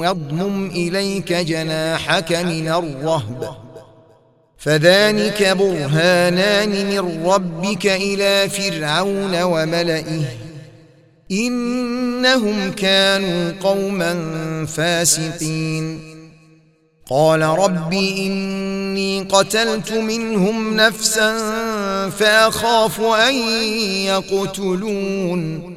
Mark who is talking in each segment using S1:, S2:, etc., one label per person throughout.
S1: واضمم إليك جناحك من الرهب. فذلك برهانان من ربك إلى فرعون وملئه. إنهم كانوا قوما فاسقين. قال رب إني قتلت منهم نفسا فأخاف أن يقتلون.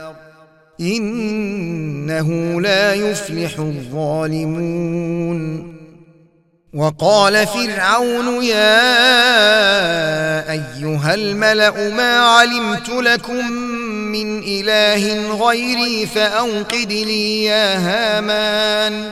S1: إنه لا يفلح الظالمون. وقال فرعون يا أيها الملأ ما علمت لكم من إله غيري فأوقد لي يا هامان.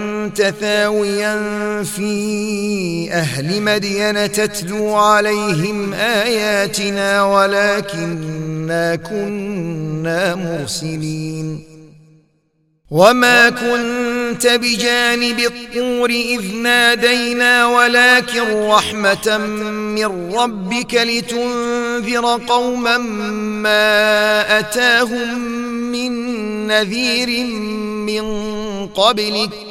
S1: ثاويا في أهل مدين تتلو عليهم آياتنا ولكننا كنا مرسلين. وما كنت بجانب الطور إذ نادينا ولكن رحمة من ربك لتنذر قوما ما أتاهم من نذير من قبلك.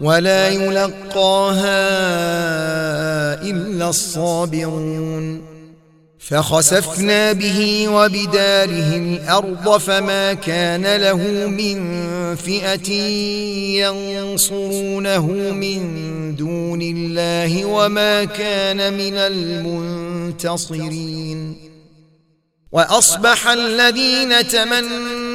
S1: ولا يلقاها إلا الصابرون. فخسفنا به وبداره الأرض فما كان له من فئة ينصرونه من دون الله وما كان من المنتصرين. وأصبح الذين تمنوا